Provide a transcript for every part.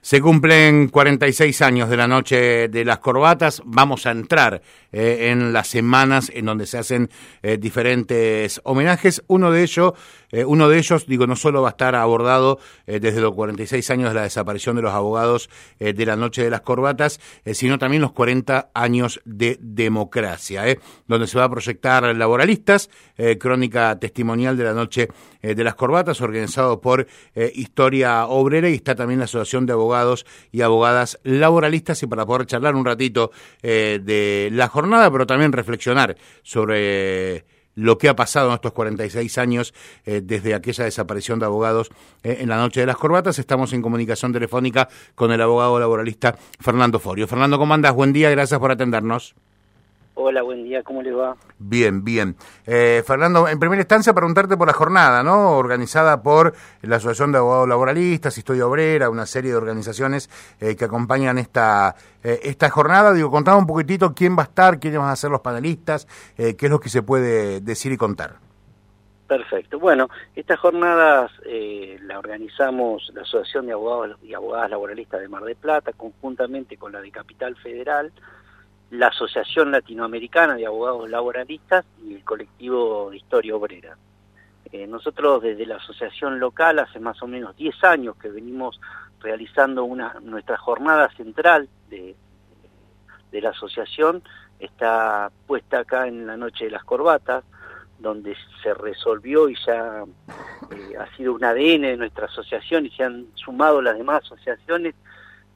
Se cumplen 46 años de la noche de las corbatas. Vamos a entrar eh, en las semanas en donde se hacen eh, diferentes homenajes. Uno de ellos, eh, uno de ellos, digo, no solo va a estar abordado desde los 46 años de la desaparición de los abogados de la noche de las corbatas, sino también los 40 años de democracia, donde se va a proyectar laboralistas, crónica testimonial de la noche de las corbatas, organizado por Historia Obrera y está también la Asociación de Abogados y Abogadas Laboralistas y para poder charlar un ratito de la jornada, pero también reflexionar sobre lo que ha pasado en estos 46 años eh, desde aquella desaparición de abogados eh, en la noche de las corbatas. Estamos en comunicación telefónica con el abogado laboralista Fernando Forio. Fernando, ¿cómo andas? Buen día, gracias por atendernos. Hola, buen día, ¿cómo le va? Bien, bien. Eh, Fernando, en primera instancia preguntarte por la jornada, ¿no? Organizada por la Asociación de Abogados Laboralistas, Historia Obrera, una serie de organizaciones eh, que acompañan esta, eh, esta jornada. Digo, contame un poquitito quién va a estar, quiénes van a ser los panelistas, qué es lo que se puede decir y contar. Perfecto. Bueno, estas jornadas la organizamos la Asociación de Abogados y Abogadas Laboralistas de Mar del Plata, conjuntamente con la de Capital Federal, la Asociación Latinoamericana de Abogados Laboralistas y el colectivo de Historia Obrera. Eh, nosotros desde la asociación local hace más o menos 10 años que venimos realizando una, nuestra jornada central de, de la asociación, está puesta acá en la Noche de las Corbatas, donde se resolvió y ya eh, ha sido un ADN de nuestra asociación y se han sumado las demás asociaciones,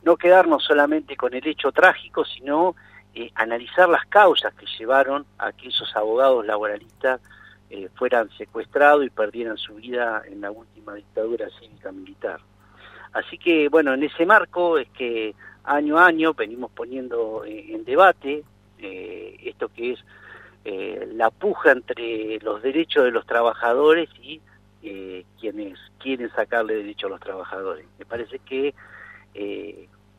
no quedarnos solamente con el hecho trágico, sino eh, analizar las causas que llevaron a que esos abogados laboralistas eh, fueran secuestrados y perdieran su vida en la última dictadura cívica militar. Así que, bueno, en ese marco es que año a año venimos poniendo eh, en debate esto que es la puja entre los derechos de los trabajadores y quienes quieren sacarle derecho a los trabajadores. Me parece que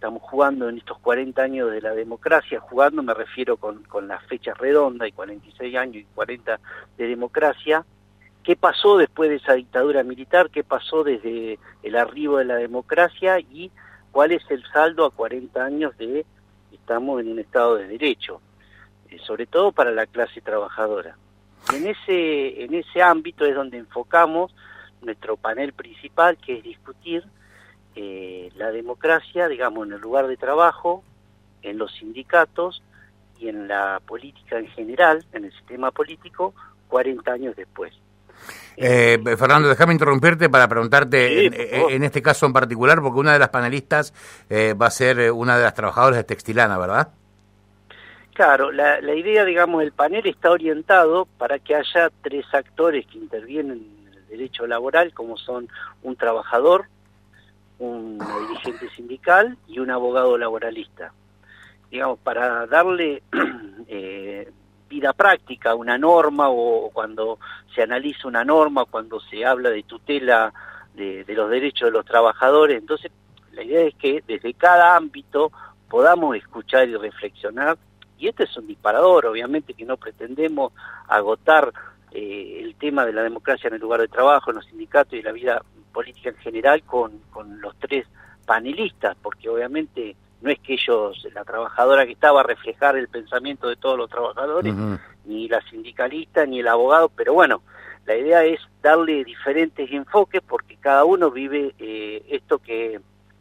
estamos jugando en estos 40 años de la democracia, jugando me refiero con, con las fechas redondas y 46 años y 40 de democracia, ¿qué pasó después de esa dictadura militar? ¿Qué pasó desde el arribo de la democracia? ¿Y cuál es el saldo a 40 años de estamos en un Estado de Derecho? Eh, sobre todo para la clase trabajadora. En ese, en ese ámbito es donde enfocamos nuestro panel principal, que es discutir eh, la democracia, digamos, en el lugar de trabajo, en los sindicatos y en la política en general, en el sistema político, 40 años después. Eh, Fernando, déjame interrumpirte para preguntarte en, este caso en particular, porque una de las panelistas eh, va a ser una de las trabajadoras de Textilana, ¿verdad? Claro, la, la idea, digamos, el panel está orientado para que haya tres actores que intervienen en el derecho laboral, como son un trabajador, un dirigente sindical y un abogado laboralista. Digamos, para darle eh, vida práctica a una norma o, cuando se analiza una norma, cuando se habla de tutela de, los derechos de los trabajadores. Entonces, la idea es que desde cada ámbito podamos escuchar y reflexionar. Y este es un disparador, obviamente que no pretendemos agotar eh, el tema de la democracia en el lugar de trabajo, en los sindicatos y la vida política en general con, con los tres panelistas, porque obviamente no es que ellos, la trabajadora que estaba a reflejar el pensamiento de todos los trabajadores, ni la sindicalista, ni el abogado, pero bueno, la idea es darle diferentes enfoques porque cada uno vive eh, esto que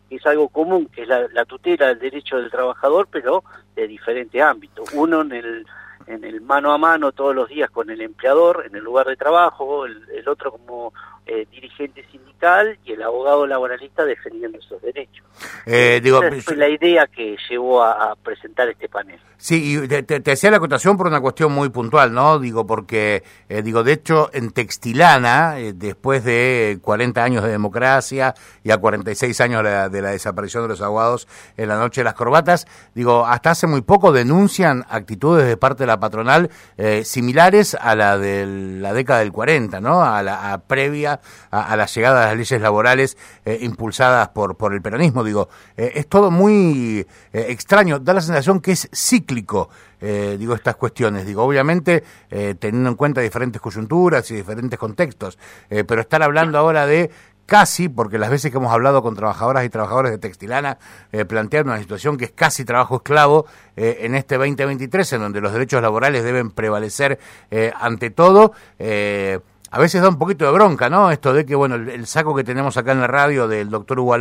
es algo común, que es la, la, tutela del derecho del trabajador, pero de diferentes ámbitos. Uno en el, en el mano a mano todos los días con el empleador en el lugar de trabajo, el, el otro como eh, dirigente sindical y el abogado laboralista defendiendo esos derechos. Eh, digo, Esa fue la idea que llevó a, presentar este panel. Sí, y te, hacía la acotación por una cuestión muy puntual, ¿no? Digo, porque, eh, digo, de hecho, en Textilana, eh, después de 40 años de democracia y a 46 años de la, de la desaparición de los abogados en la noche de las corbatas, digo, hasta hace muy poco denuncian actitudes de parte de la patronal similares a la de la década del 40, ¿no? A la a previa a, la llegada de las leyes laborales eh, impulsadas por, por el peronismo. Digo, eh, es todo muy eh, extraño, da la sensación que es cíclico. digo, estas cuestiones. Digo, obviamente, teniendo en cuenta diferentes coyunturas y diferentes contextos, pero estar hablando ahora de casi, porque las veces que hemos hablado con trabajadoras y trabajadores de Textilana, eh, plantean una situación que es casi trabajo esclavo en este 2023, en donde los derechos laborales deben prevalecer ante todo. Eh, a veces da un poquito de bronca, ¿no? Esto de que, bueno, el, saco que tenemos acá en la radio del doctor Hugo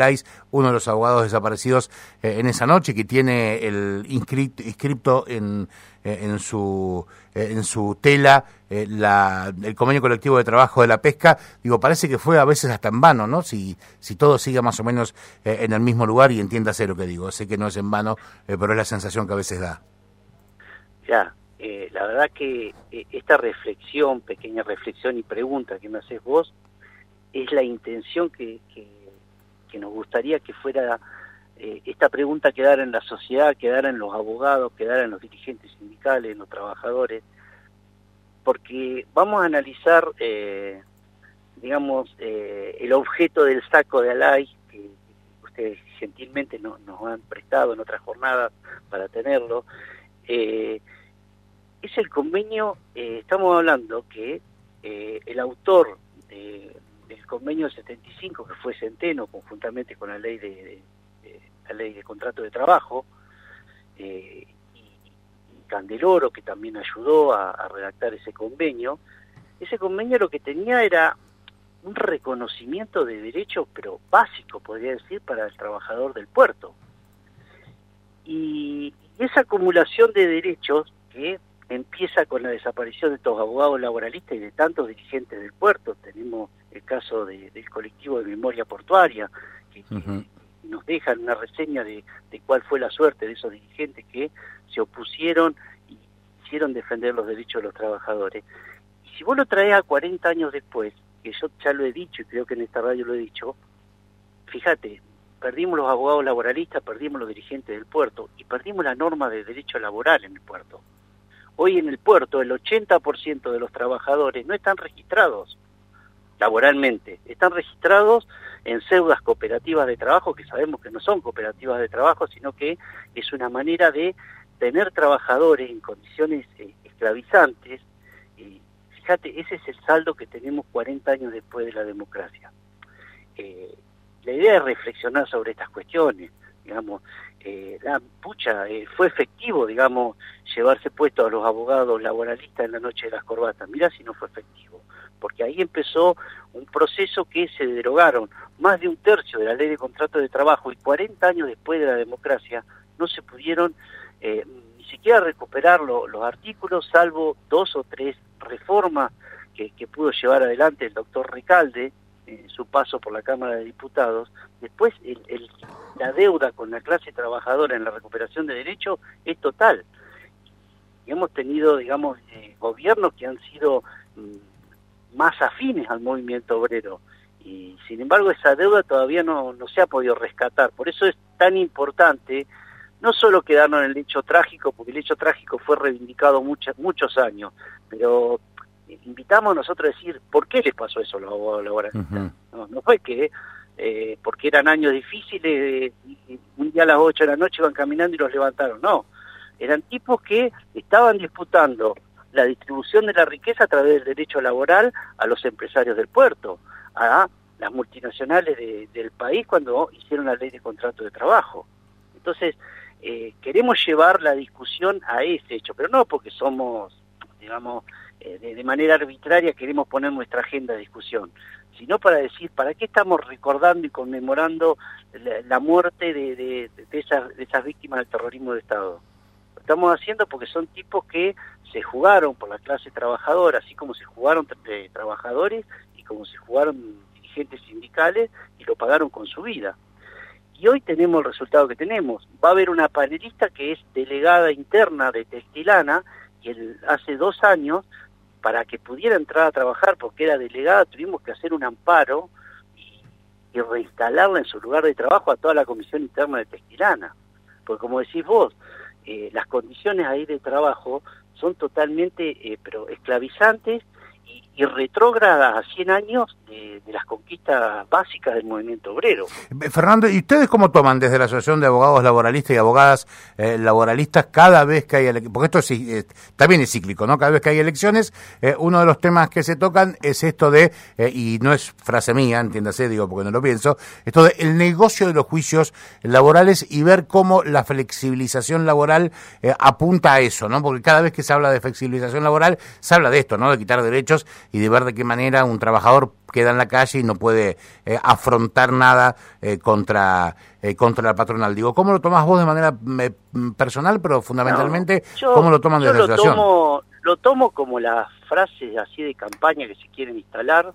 uno de los abogados desaparecidos eh, en esa noche, que tiene el inscripto, en, eh, en, su, eh, en su tela la, el convenio colectivo de trabajo de la pesca, digo, parece que fue a veces hasta en vano, ¿no? Si, si todo sigue más o menos en el mismo lugar y entiéndase lo que digo. Sé que no es en vano, pero es la sensación que a veces da. Ya, eh, la verdad que eh, esta reflexión, pequeña reflexión y pregunta que me haces vos, es la intención que, que, nos gustaría que fuera eh, esta pregunta quedara en la sociedad, quedara en los abogados, quedara en los dirigentes sindicales, en los trabajadores, porque vamos a analizar, digamos, el objeto del saco de Alay, que ustedes gentilmente nos han prestado en otras jornadas para tenerlo, eh, es el convenio, eh, estamos hablando que eh, el autor del convenio 75, que fue Centeno, conjuntamente con la ley de, la ley de contrato de trabajo, eh, y, Candeloro, que también ayudó a, redactar ese convenio, ese convenio lo que tenía era un reconocimiento de derechos, pero básico, podría decir, para el trabajador del puerto. y esa acumulación de derechos que empieza con la desaparición de estos abogados laboralistas y de tantos dirigentes del puerto. Tenemos el caso del colectivo de memoria portuaria, que, nos dejan una reseña de, cuál fue la suerte de esos dirigentes que se opusieron y hicieron defender los derechos de los trabajadores. Y si vos lo traes a 40 años después, que yo ya lo he dicho y creo que en esta radio lo he dicho, fíjate, perdimos los abogados laboralistas, perdimos los dirigentes del puerto y perdimos la norma de derecho laboral en el puerto. Hoy en el puerto el 80% de los trabajadores no están registrados laboralmente, están registrados en pseudas cooperativas de trabajo, que sabemos que no son cooperativas de trabajo, sino que es una manera de tener trabajadores en condiciones eh, esclavizantes. Y fíjate, ese es el saldo que tenemos 40 años después de la democracia. Eh, la idea es reflexionar sobre estas cuestiones, digamos, eh, la pucha, eh, fue efectivo, digamos, llevarse puesto a los abogados laboralistas en la noche de las corbatas. Mirá si no fue efectivo, porque ahí empezó un proceso que se derogaron más de un tercio de la ley de contrato de trabajo y 40 años después de la democracia no se pudieron eh, ni siquiera recuperar los artículos, salvo dos o tres reformas que, que pudo llevar adelante el doctor Ricalde, en su paso por la Cámara de Diputados, después el, la deuda con la clase trabajadora en la recuperación de derechos es total. Y hemos tenido, digamos, eh, gobiernos que han sido mm, más afines al movimiento obrero. Y sin embargo esa deuda todavía no, no se ha podido rescatar. Por eso es tan importante no solo quedarnos en el hecho trágico, porque el hecho trágico fue reivindicado muchos muchos años, pero invitamos nosotros a decir por qué les pasó eso a los abogados laboralistas. no, no, fue que eh, porque eran años difíciles, y un día a las 8 de la noche iban caminando y los levantaron. No, eran tipos que estaban disputando la distribución de la riqueza a través del derecho laboral a los empresarios del puerto, a las multinacionales del país cuando hicieron la ley de contrato de trabajo. Entonces, eh, queremos llevar la discusión a ese hecho, pero no porque somos, digamos, eh, de, manera arbitraria queremos poner nuestra agenda de discusión, sino para decir, ¿para qué estamos recordando y conmemorando la, muerte de, esas, de esas víctimas del terrorismo de Estado? Lo estamos haciendo porque son tipos que se jugaron por la clase trabajadora, así como se jugaron trabajadores y como se jugaron dirigentes sindicales y lo pagaron con su vida. Y hoy tenemos el resultado que tenemos. Va a haber una panelista que es delegada interna de Textilana y hace dos años para que pudiera entrar a trabajar porque era delegada, tuvimos que hacer un amparo y, reinstalarla en su lugar de trabajo a toda la comisión interna de Textilana. Porque como decís vos, eh, las condiciones ahí de trabajo son totalmente eh, pero esclavizantes y, y retrógrada a 100 años de, las conquistas básicas del movimiento obrero. Eh, Fernando, ¿y ustedes cómo toman desde la Asociación de Abogados Laboralistas y Abogadas eh, Laboralistas cada vez que hay elecciones? Porque esto es, también es cíclico, ¿no? Cada vez que hay elecciones, eh, uno de los temas que se tocan es esto de, y no es frase mía, entiéndase, digo porque no lo pienso, esto de el negocio de los juicios laborales y ver cómo la flexibilización laboral apunta a eso, ¿no? Porque cada vez que se habla de flexibilización laboral, se habla de esto, ¿no? De quitar derechos y de ver de qué manera un trabajador queda en la calle y no puede eh, afrontar nada eh, contra eh, contra la patronal. Digo, ¿cómo lo tomas vos de manera personal, pero fundamentalmente, cómo lo toman desde la situación? Tomo, lo tomo como las frases así de campaña que se quieren instalar.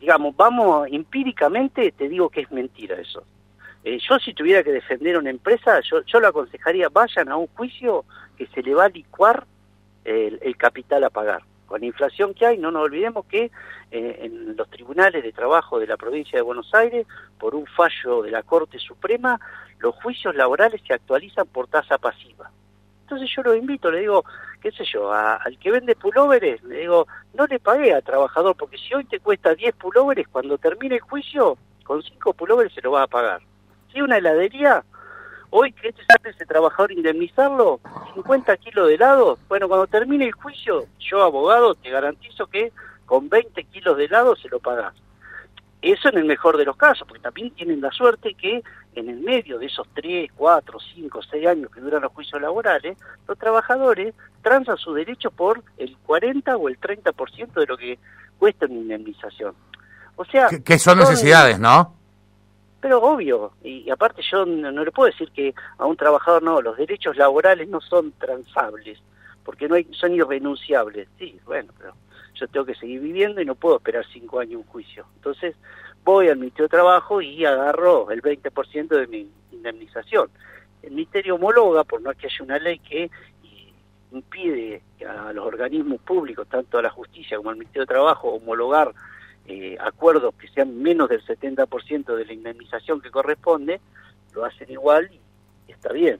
digamos, vamos, empíricamente te digo que es mentira eso. yo si tuviera que defender una empresa, yo, yo lo aconsejaría, vayan a un juicio que se le va a licuar el capital a pagar con la inflación que hay, no nos olvidemos que eh, en los tribunales de trabajo de la provincia de Buenos Aires, por un fallo de la Corte Suprema, los juicios laborales se actualizan por tasa pasiva. Entonces yo lo invito, le digo, qué sé yo, al que vende pulóveres, le digo, no le pague al trabajador, porque si hoy te cuesta 10 pulóveres, cuando termine el juicio, con 5 pulóveres se lo va a pagar. Si una heladería, Hoy, ¿qué te sale ese trabajador indemnizarlo? 50 kilos de helado. Bueno, cuando termine el juicio, yo, abogado, te garantizo que con 20 kilos de helado se lo pagas. Eso en el mejor de los casos, porque también tienen la suerte que en el medio de esos 3, 4, 5, 6 años que duran los juicios laborales, los trabajadores transan sus derechos por el 40 o el 30% de lo que cuesta una indemnización. O sea... Que, son necesidades, ¿no? Pero obvio, y, aparte yo no, le puedo decir que a un trabajador no, los derechos laborales no son transables, porque no hay, son irrenunciables. Sí, bueno, pero yo tengo que seguir viviendo y no puedo esperar cinco años un juicio. Entonces voy al Ministerio de Trabajo y agarro el 20% de mi indemnización. El Ministerio homologa, por no que haya una ley que impide a los organismos públicos, tanto a la justicia como al Ministerio de Trabajo, homologar eh, acuerdos que sean menos del 70% de la indemnización que corresponde, lo hacen igual y está bien.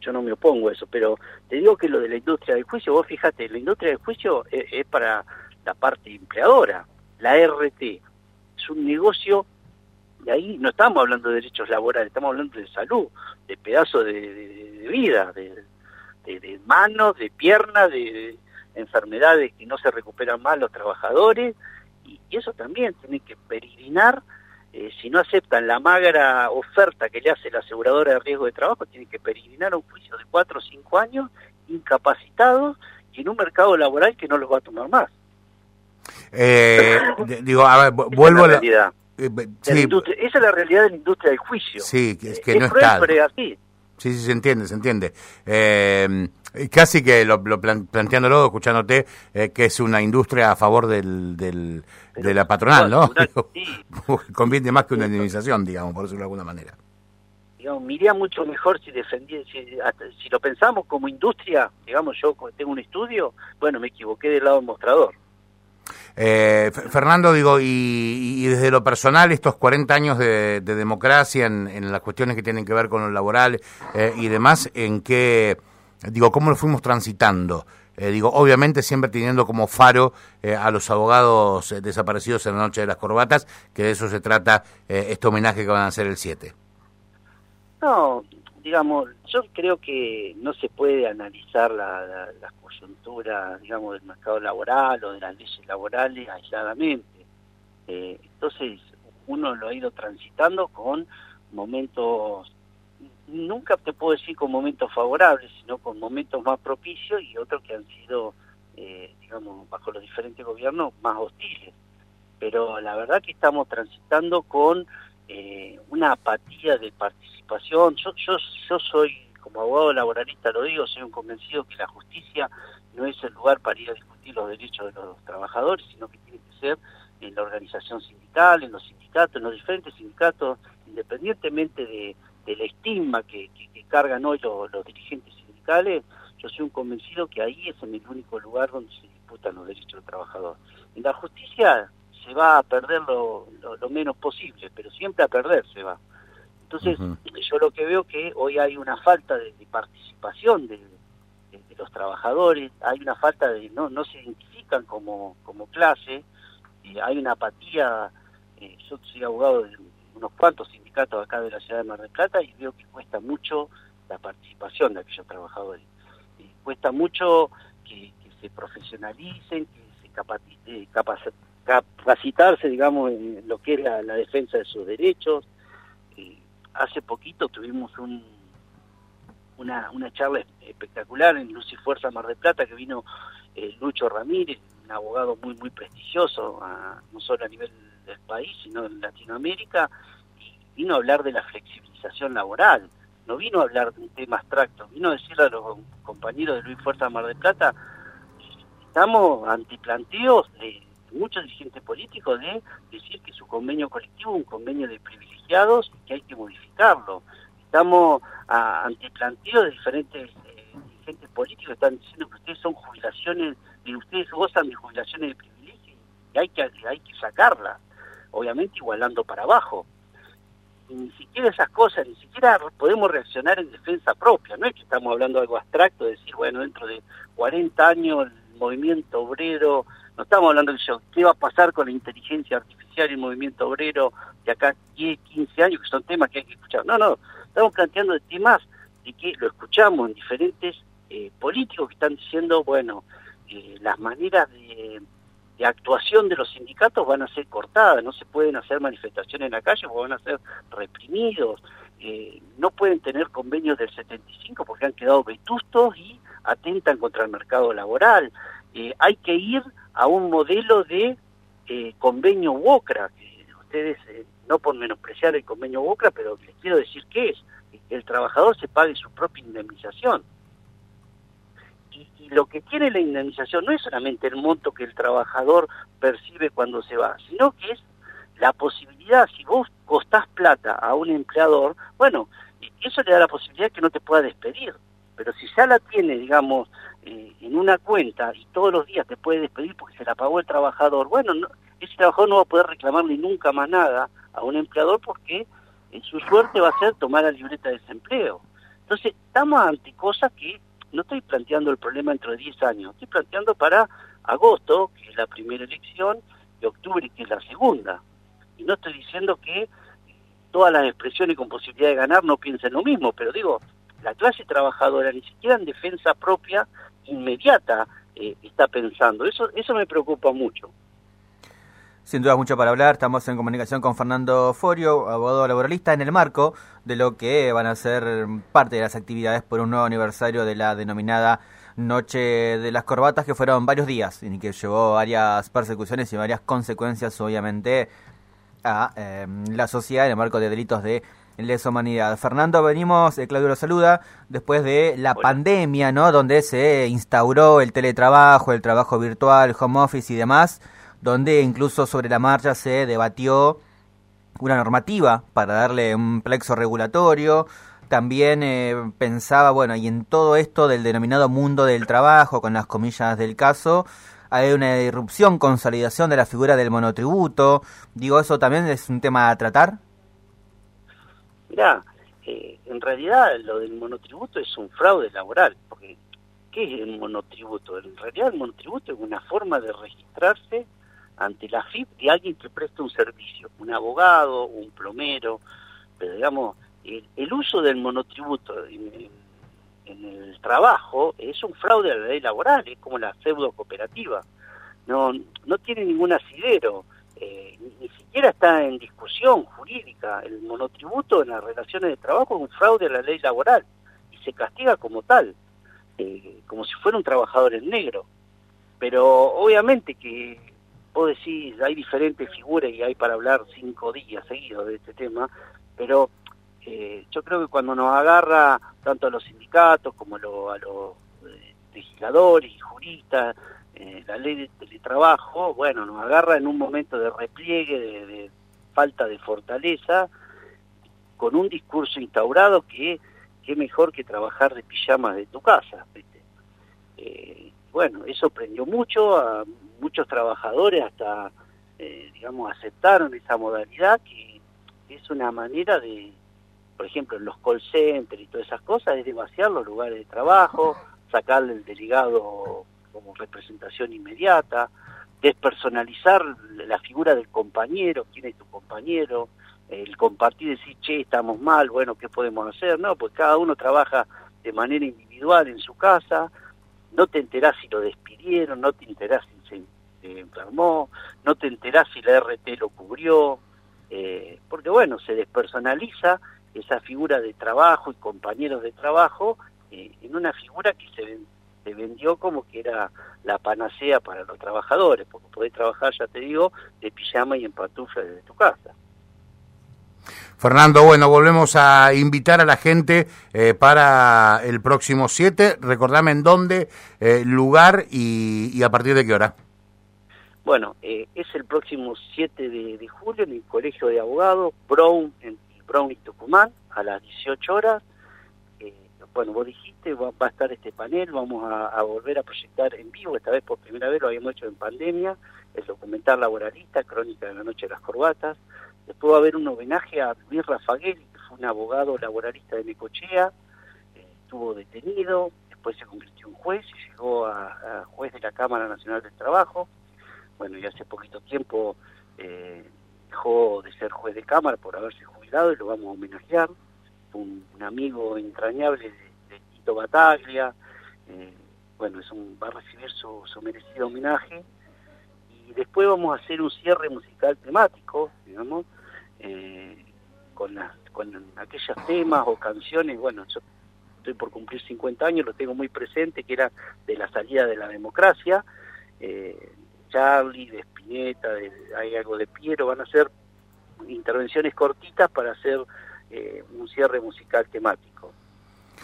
Yo no me opongo a eso, pero te digo que lo de la industria del juicio, vos fíjate, la industria del juicio es, para la parte empleadora, la RT, es un negocio y ahí no estamos hablando de derechos laborales, estamos hablando de salud, de pedazos de, vida, de, de, manos, de piernas, de enfermedades que no se recuperan más los trabajadores, y, eso también tiene que peregrinar, eh, si no aceptan la magra oferta que le hace la aseguradora de riesgo de trabajo, tiene que peregrinar a un juicio de cuatro o cinco años, incapacitados y en un mercado laboral que no los va a tomar más. Eh, digo, a ver, vuelvo a la... Realidad. Eh, esa es la realidad de la industria del juicio. Sí, es que no está. así. Sí, sí, se entiende, se entiende. Eh, casi que lo, planteándolo, escuchándote, eh, que es una industria a favor del, del de la patronal, ¿no? Conviene más que una indemnización, digamos, por decirlo de alguna manera. Digamos, me iría mucho mejor si defendía, si, lo pensamos como industria, digamos, yo tengo un estudio, bueno, me equivoqué del lado del mostrador. Eh, Fernando, digo, y, desde lo personal, estos 40 años de, democracia en, las cuestiones que tienen que ver con lo laboral eh, y demás, ¿en qué, digo, cómo lo fuimos transitando? Eh, digo, obviamente siempre teniendo como faro eh, a los abogados desaparecidos en la noche de las corbatas, que de eso se trata este homenaje que van a hacer el 7. No, digamos, yo creo que no se puede analizar la, la, coyuntura, digamos, del mercado laboral o de las leyes laborales aisladamente. Eh, entonces, uno lo ha ido transitando con momentos, nunca te puedo decir con momentos favorables, sino con momentos más propicios y otros que han sido, eh, digamos, bajo los diferentes gobiernos más hostiles. Pero la verdad que estamos transitando con eh, una apatía de participación. Yo, yo, yo soy, como abogado laboralista lo digo, soy un convencido que la justicia no es el lugar para ir a discutir los derechos de los trabajadores, sino que tiene que ser en la organización sindical, en los sindicatos, en los diferentes sindicatos, independientemente de, del estigma que, que, cargan hoy los, los, dirigentes sindicales, yo soy un convencido que ahí es en el único lugar donde se disputan los derechos del trabajador. En la justicia se va a perder lo, menos posible, pero siempre a perder se va. Entonces, yo lo que veo que hoy hay una falta de, participación de, los trabajadores, hay una falta de, no, no se identifica reivindican como, como clase. y hay una apatía, eh, yo soy abogado de unos cuantos sindicatos acá de la ciudad de Mar del Plata y veo que cuesta mucho la participación de aquellos trabajadores. cuesta mucho que, se profesionalicen, que se eh, capacitarse, digamos, en lo que es la, defensa de sus derechos. Eh, hace poquito tuvimos un, una, una charla espectacular en Luz y Fuerza Mar del Plata que vino eh, Lucho Ramírez, un abogado muy muy prestigioso, no solo a nivel del país, sino en Latinoamérica, y vino a hablar de la flexibilización laboral, no vino a hablar de un tema abstracto, vino a decirle a los compañeros de Luis Fuerza Mar del Plata, estamos ante planteos de muchos dirigentes políticos de decir que su convenio colectivo es un convenio de privilegiados y que hay que modificarlo. Estamos ante planteos de diferentes eh, dirigentes políticos que están diciendo que ustedes son jubilaciones, que ustedes gozan de jubilaciones de privilegio y hay que, hay que sacarlas, obviamente igualando para abajo. Ni siquiera esas cosas, ni siquiera podemos reaccionar en defensa propia, no es que estamos hablando de algo abstracto, de decir, bueno, dentro de 40 años el movimiento obrero no estamos hablando de eso, qué va a pasar con la inteligencia artificial y el movimiento obrero de acá 10, 15 años, que son temas que hay que escuchar. No, no, estamos planteando temas de que lo escuchamos en diferentes eh, políticos que están diciendo, bueno, eh, las maneras de, actuación de los sindicatos van a ser cortadas, no se pueden hacer manifestaciones en la calle porque van a ser reprimidos, eh, no pueden tener convenios del 75 porque han quedado vetustos y atentan contra el mercado laboral. hay que ir a un modelo de eh, convenio WOCRA, que ustedes, eh, no por menospreciar el convenio WOCRA, pero les quiero decir qué es, que el trabajador se pague su propia indemnización. Lo que tiene la indemnización no es solamente el monto que el trabajador percibe cuando se va, sino que es la posibilidad, si vos costás plata a un empleador, bueno, eso le da la posibilidad que no te pueda despedir. Pero si ya la tiene, digamos, eh, en una cuenta y todos los días te puede despedir porque se la pagó el trabajador, bueno, ese trabajador no va a poder reclamarle nunca más nada a un empleador porque en su suerte va a ser tomar la libreta de desempleo. Entonces, estamos ante cosas que no estoy planteando el problema dentro de 10 años, estoy planteando para agosto, que es la primera elección, y octubre, que es la segunda. Y no estoy diciendo que todas las expresiones con posibilidad de ganar no piensen lo mismo, pero digo, la clase trabajadora ni siquiera en defensa propia inmediata eh, está pensando. Eso, eso me preocupa mucho. Sin duda mucho para hablar. Estamos en comunicación con Fernando Forio, abogado laboralista, en el marco de lo que van a ser parte de las actividades por un nuevo aniversario de la denominada Noche de las Corbatas, que fueron varios días y que llevó varias persecuciones y varias consecuencias, obviamente, a eh, la sociedad en el marco de delitos de lesa humanidad. Fernando, venimos, eh, Claudio lo saluda, después de la pandemia, ¿no? Donde se instauró el teletrabajo, el trabajo virtual, home office y demás, donde incluso sobre la marcha se debatió una normativa para darle un plexo regulatorio. También eh, pensaba, bueno, y en todo esto del denominado mundo del trabajo, con las comillas del caso, hay una irrupción, consolidación de la figura del monotributo. Digo, ¿eso también es un tema a tratar? Mirá, eh, en realidad lo del monotributo es un fraude laboral, porque ¿qué es el monotributo? En realidad el monotributo es una forma de registrarse ante la FIP de alguien que presta un servicio, un abogado, un plomero, pero digamos, el, uso del monotributo en, en, el trabajo es un fraude a la ley laboral, es como la pseudo cooperativa, no, no tiene ningún asidero. Eh, ni siquiera está en discusión jurídica. El monotributo en las relaciones de trabajo es un fraude a la ley laboral y se castiga como tal, eh, como si fuera un trabajador en negro. Pero obviamente que vos decís, hay diferentes figuras y hay para hablar cinco días seguidos de este tema, pero eh, yo creo que cuando nos agarra tanto a los sindicatos como a los legisladores y juristas, eh, la ley de teletrabajo, bueno, nos agarra en un momento de repliegue, de, falta de fortaleza, con un discurso instaurado que qué mejor que trabajar de pijamas de tu casa. Eh, bueno, eso prendió mucho, a muchos trabajadores hasta, eh, digamos, aceptaron esa modalidad que es una manera de, por ejemplo, en los call centers y todas esas cosas, es de vaciar los lugares de trabajo, sacarle el delegado como representación inmediata, despersonalizar la figura del compañero, quién es tu compañero, el compartir, decir, che, estamos mal, bueno, ¿qué podemos hacer? No, pues cada uno trabaja de manera individual en su casa, no te enterás si lo despidieron, no te enterás si se enfermó, no te enterás si la RT lo cubrió, eh, porque bueno, se despersonaliza esa figura de trabajo y compañeros de trabajo eh, en una figura que se, se vendió como que era la panacea para los trabajadores, porque podés trabajar, ya te digo, de pijama y en pantufla desde tu casa. Fernando, bueno, volvemos a invitar a la gente eh, para el próximo 7. Recordame en dónde, eh, lugar y, a partir de qué hora. Bueno, eh, es el próximo 7 de, julio en el Colegio de Abogados, Brown, en Brown y Tucumán, a las 18 horas. bueno, vos dijiste, va, a estar este panel, vamos a, a, volver a proyectar en vivo, esta vez por primera vez lo habíamos hecho en pandemia, el documental laboralista, Crónica de la Noche de las Corbatas, Después va a haber un homenaje a Luis Rafagueli, que fue un abogado laboralista de Necochea, eh, estuvo detenido, después se convirtió en juez y llegó a, juez de la Cámara Nacional del Trabajo. Bueno, y hace poquito tiempo eh, dejó de ser juez de Cámara por haberse jubilado y lo vamos a homenajear. Un, amigo entrañable de, Tito Bataglia. Eh, bueno, es un, va a recibir su, su merecido homenaje y después vamos a hacer un cierre musical temático, digamos, eh, con, con aquellos temas o canciones, bueno, yo estoy por cumplir 50 años, lo tengo muy presente, que era de la salida de la democracia, eh, Charlie, de Spinetta, hay algo de Piero, van a ser intervenciones cortitas para hacer eh, un cierre musical temático.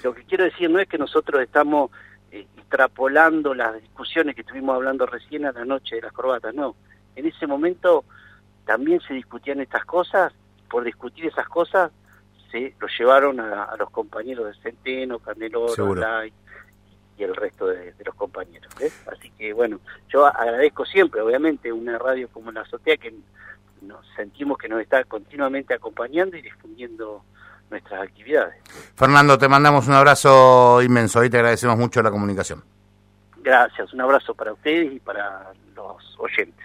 Lo que quiero decir no es que nosotros estamos eh, extrapolando las discusiones que estuvimos hablando recién a la noche de las corbatas, no. En ese momento también se discutían estas cosas, por discutir esas cosas se lo llevaron a, los compañeros de Centeno, Candeloro, Lai y el resto de, los compañeros. Así que bueno, yo agradezco siempre, obviamente, una radio como la Azotea que nos sentimos que nos está continuamente acompañando y difundiendo nuestras actividades. Fernando, te mandamos un abrazo inmenso y te agradecemos mucho la comunicación. Gracias, un abrazo para ustedes y para los oyentes.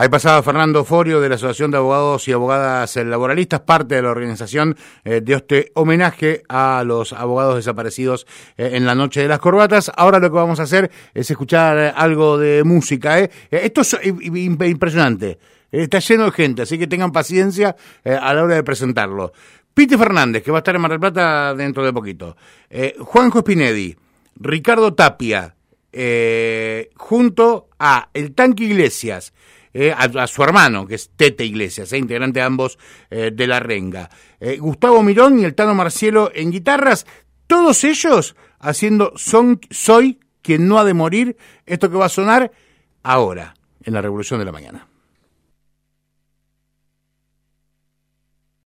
Ahí pasaba Fernando Forio de la Asociación de Abogados y Abogadas Laboralistas, parte de la organización eh, de este homenaje a los abogados desaparecidos eh, en la noche de las corbatas. Ahora lo que vamos a hacer es escuchar algo de música. ¿eh? esto es impresionante. Está lleno de gente, así que tengan paciencia a la hora de presentarlo. Pite Fernández, que va a estar en Mar del Plata dentro de poquito. Juanjo Spinedi, Ricardo Tapia, junto a El Tanque Iglesias, eh, a, su hermano, que es Tete Iglesias, eh, integrante ambos eh, de la Renga. Gustavo Mirón y el Tano Marcielo en guitarras, todos ellos haciendo son, Soy quien no ha de morir, esto que va a sonar ahora, en la Revolución de la Mañana.